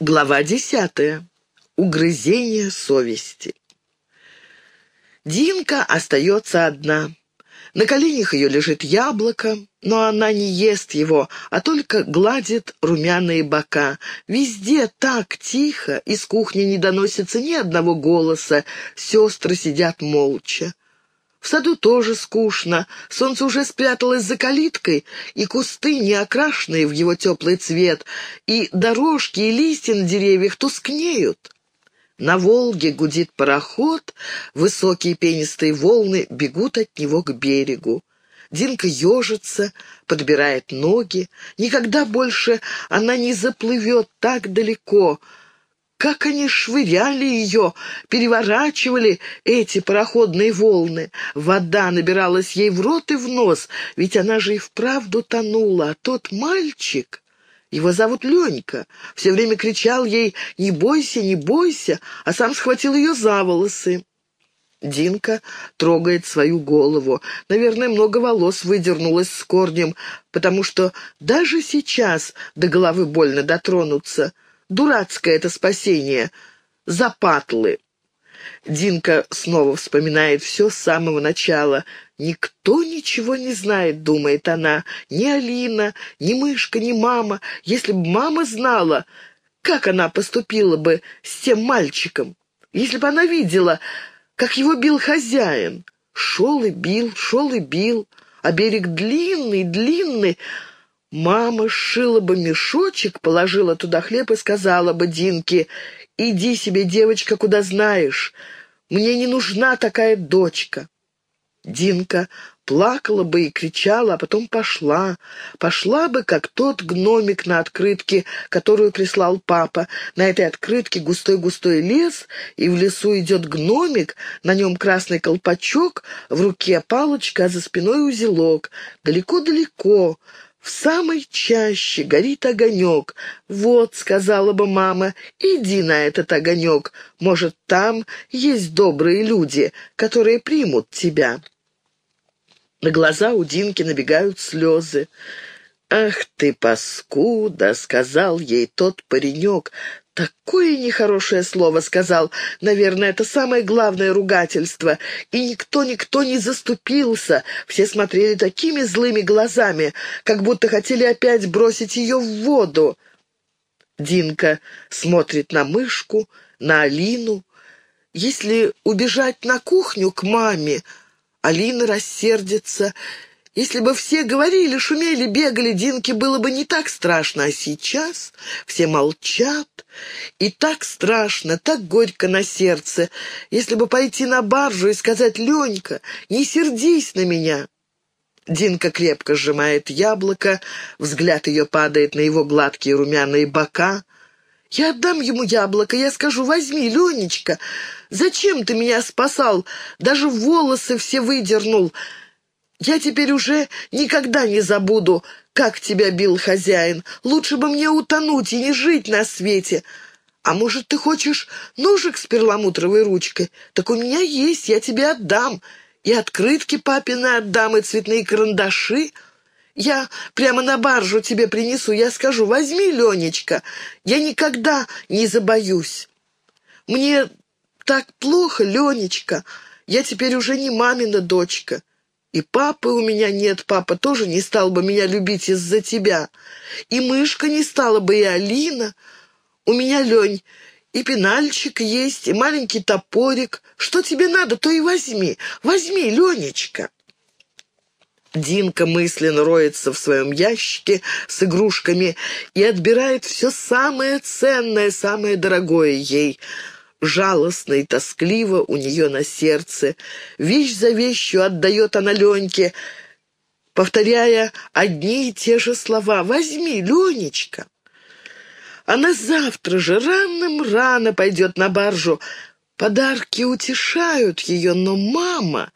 Глава десятая. Угрызение совести. Динка остается одна. На коленях ее лежит яблоко, но она не ест его, а только гладит румяные бока. Везде так тихо, из кухни не доносится ни одного голоса, сестры сидят молча. В саду тоже скучно, солнце уже спряталось за калиткой, и кусты, не окрашенные в его теплый цвет, и дорожки и листья на деревьях тускнеют. На Волге гудит пароход, высокие пенистые волны бегут от него к берегу. Динка ежится, подбирает ноги. Никогда больше она не заплывет так далеко. Как они швыряли ее, переворачивали эти пароходные волны. Вода набиралась ей в рот и в нос, ведь она же и вправду тонула. А тот мальчик... Его зовут Ленька. Все время кричал ей «Не бойся, не бойся», а сам схватил ее за волосы. Динка трогает свою голову. Наверное, много волос выдернулось с корнем, потому что даже сейчас до головы больно дотронуться. Дурацкое это спасение. Запатлы. Динка снова вспоминает все с самого начала. «Никто ничего не знает», — думает она. «Ни Алина, ни Мышка, ни мама. Если бы мама знала, как она поступила бы с тем мальчиком? Если бы она видела, как его бил хозяин. Шел и бил, шел и бил, а берег длинный, длинный. Мама сшила бы мешочек, положила туда хлеб и сказала бы Динке, «Иди себе, девочка, куда знаешь. Мне не нужна такая дочка». Динка плакала бы и кричала, а потом пошла. Пошла бы, как тот гномик на открытке, которую прислал папа. На этой открытке густой-густой лес, и в лесу идет гномик, на нем красный колпачок, в руке палочка, а за спиной узелок. Далеко-далеко, в самой чаще горит огонек. «Вот», — сказала бы мама, — «иди на этот огонек. Может, там есть добрые люди, которые примут тебя». На глаза у Динки набегают слезы. «Ах ты, паскуда!» — сказал ей тот паренек. Такое нехорошее слово сказал. Наверное, это самое главное ругательство. И никто-никто не заступился. Все смотрели такими злыми глазами, как будто хотели опять бросить ее в воду. Динка смотрит на мышку, на Алину. Если убежать на кухню к маме, Алина рассердится. Если бы все говорили, шумели, бегали, Динке было бы не так страшно, а сейчас все молчат, и так страшно, так горько на сердце. Если бы пойти на баржу и сказать «Ленька, не сердись на меня», Динка крепко сжимает яблоко, взгляд ее падает на его гладкие румяные бока. «Я отдам ему яблоко, я скажу, возьми, Ленечка, зачем ты меня спасал, даже волосы все выдернул. Я теперь уже никогда не забуду, как тебя бил хозяин. Лучше бы мне утонуть и не жить на свете. А может, ты хочешь ножик с перламутровой ручкой? Так у меня есть, я тебе отдам. И открытки папины отдам, и цветные карандаши». Я прямо на баржу тебе принесу. Я скажу, возьми, Ленечка. Я никогда не забоюсь. Мне так плохо, Ленечка. Я теперь уже не мамина дочка. И папы у меня нет, папа тоже не стал бы меня любить из-за тебя. И мышка не стала бы, и Алина. У меня, Лень, и пенальчик есть, и маленький топорик. Что тебе надо, то и возьми. Возьми, Ленечка. Динка мысленно роется в своем ящике с игрушками и отбирает все самое ценное, самое дорогое ей. Жалостно и тоскливо у нее на сердце. Вещь за вещью отдает она Леньке, повторяя одни и те же слова. «Возьми, Ленечка!» Она завтра же рано-рано пойдет на баржу. Подарки утешают ее, но мама...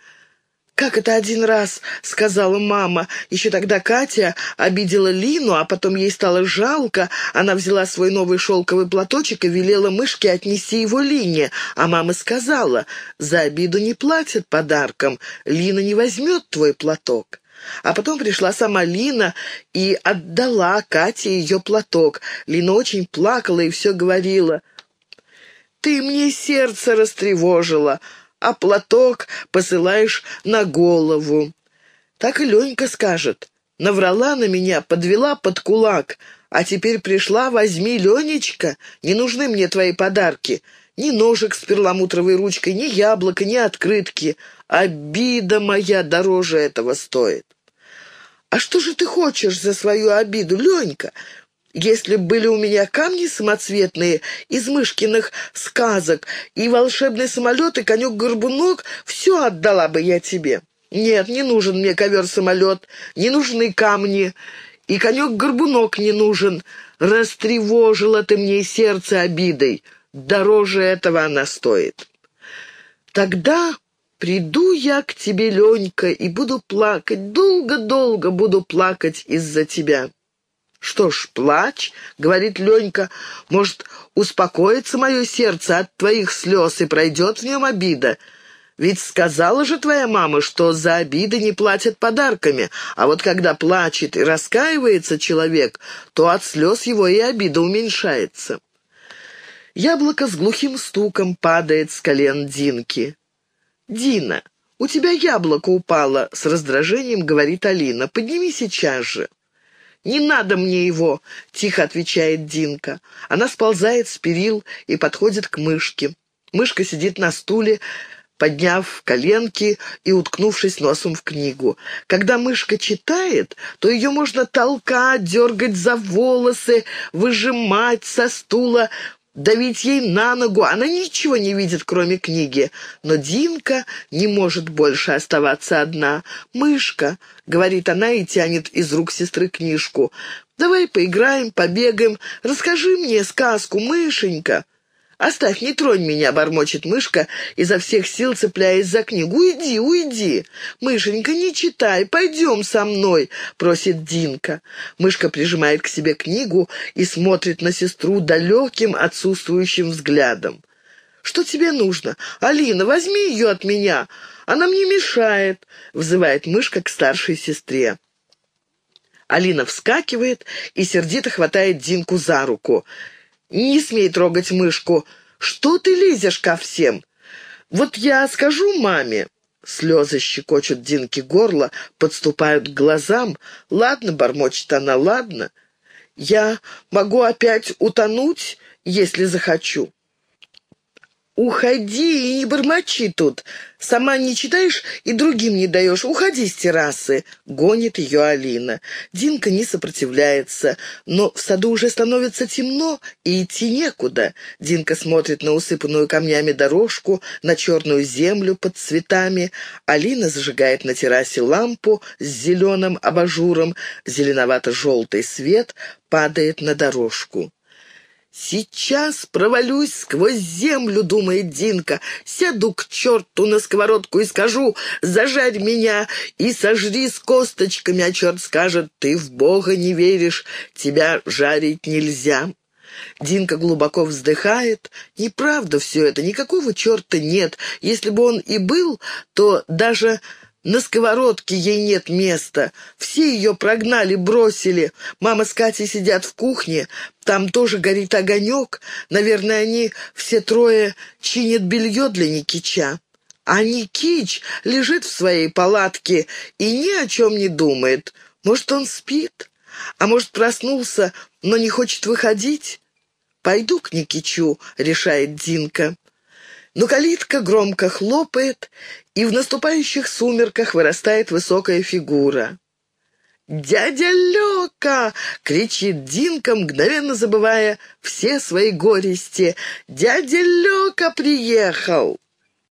«Как это один раз?» — сказала мама. Еще тогда Катя обидела Лину, а потом ей стало жалко. Она взяла свой новый шелковый платочек и велела мышке отнести его Лине. А мама сказала, «За обиду не платят подарком. Лина не возьмет твой платок». А потом пришла сама Лина и отдала Кате ее платок. Лина очень плакала и все говорила. «Ты мне сердце растревожила, а платок посылаешь на голову». Так и Ленька скажет. Наврала на меня, подвела под кулак, а теперь пришла, возьми, Ленечка, не нужны мне твои подарки. Ни ножик с перламутровой ручкой, ни яблоко, ни открытки. Обида моя дороже этого стоит. А что же ты хочешь за свою обиду, Ленька? Если б были у меня камни самоцветные из мышкиных сказок и волшебный самолет и конек-горбунок, все отдала бы я тебе. Нет, не нужен мне ковер-самолет, не нужны камни, и конек-горбунок не нужен. Растревожила ты мне сердце обидой. Дороже этого она стоит. Тогда приду я к тебе, Ленька, и буду плакать, долго-долго буду плакать из-за тебя. «Что ж, плачь», — говорит Ленька, — «может, успокоится мое сердце от твоих слез и пройдет в нем обида. Ведь сказала же твоя мама, что за обиды не платят подарками, а вот когда плачет и раскаивается человек, то от слез его и обида уменьшается». Яблоко с глухим стуком падает с колен Динки. «Дина, у тебя яблоко упало», — с раздражением говорит Алина. «Подними сейчас же». «Не надо мне его!» — тихо отвечает Динка. Она сползает с перил и подходит к мышке. Мышка сидит на стуле, подняв коленки и уткнувшись носом в книгу. Когда мышка читает, то ее можно толкать, дергать за волосы, выжимать со стула, давить ей на ногу. Она ничего не видит, кроме книги. Но Динка не может больше оставаться одна. «Мышка», — говорит она и тянет из рук сестры книжку, — «давай поиграем, побегаем, расскажи мне сказку, мышенька». «Оставь, не тронь меня», — бормочет мышка, изо всех сил цепляясь за книгу. «Уйди, уйди! Мышенька, не читай, пойдем со мной», — просит Динка. Мышка прижимает к себе книгу и смотрит на сестру далеким, отсутствующим взглядом. «Что тебе нужно? Алина, возьми ее от меня. Она мне мешает», — взывает мышка к старшей сестре. Алина вскакивает и сердито хватает Динку за руку. «Не смей трогать мышку! Что ты лезешь ко всем? Вот я скажу маме!» Слезы щекочут Динки горло, подступают к глазам. «Ладно», — бормочет она, — «ладно. Я могу опять утонуть, если захочу». «Уходи и не бормочи тут. Сама не читаешь и другим не даешь. Уходи с террасы!» — гонит ее Алина. Динка не сопротивляется, но в саду уже становится темно, и идти некуда. Динка смотрит на усыпанную камнями дорожку, на черную землю под цветами. Алина зажигает на террасе лампу с зеленым абажуром. Зеленовато-желтый свет падает на дорожку. «Сейчас провалюсь сквозь землю», — думает Динка. «Сяду к черту на сковородку и скажу, зажарь меня и сожри с косточками, а черт скажет, ты в Бога не веришь, тебя жарить нельзя». Динка глубоко вздыхает. Неправда все это, никакого черта нет. Если бы он и был, то даже на сковородке ей нет места. Все ее прогнали, бросили. Мама с Катей сидят в кухне. Там тоже горит огонек. Наверное, они все трое чинят белье для Никича. А Никич лежит в своей палатке и ни о чем не думает. Может, он спит? А может, проснулся, но не хочет выходить? «Пойду к Никичу», — решает Динка. Но калитка громко хлопает, и в наступающих сумерках вырастает высокая фигура. «Дядя Лёка!» — кричит Динка, мгновенно забывая все свои горести. «Дядя Лёка приехал!»